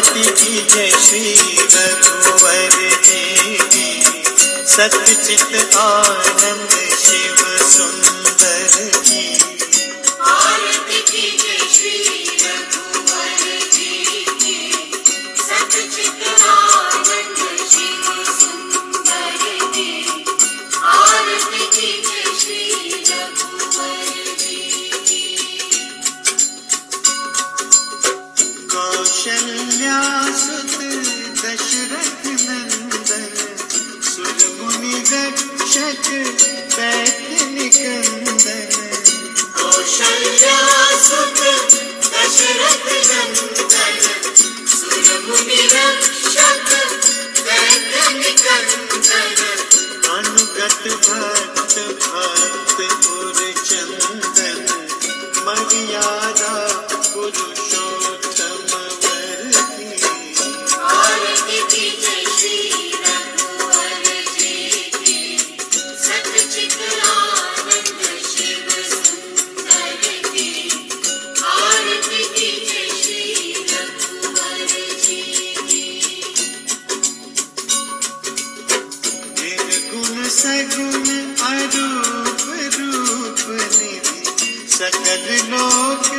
सत्य की जय श्री रघुवर देवी की सत्य चित आनंद शिव शल्यासुत दशरथ नंदन। सुर मुनि रक्षक बैत निकंदन। कौशल्यासुत दशरथ नंदन। सुर मुनि रक्षक बैत निकंदन। अनुगत भा सगुन अरूप रूप निधि सकल लोक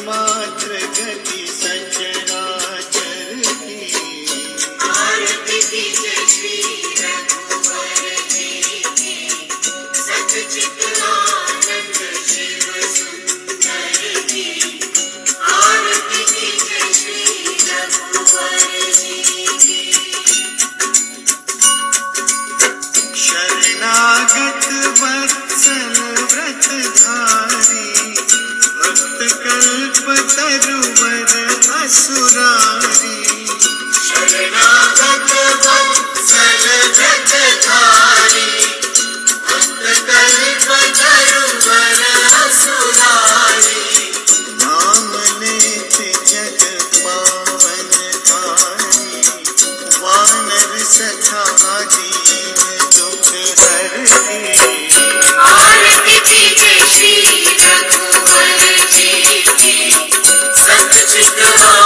Mom. बतरू Take the world.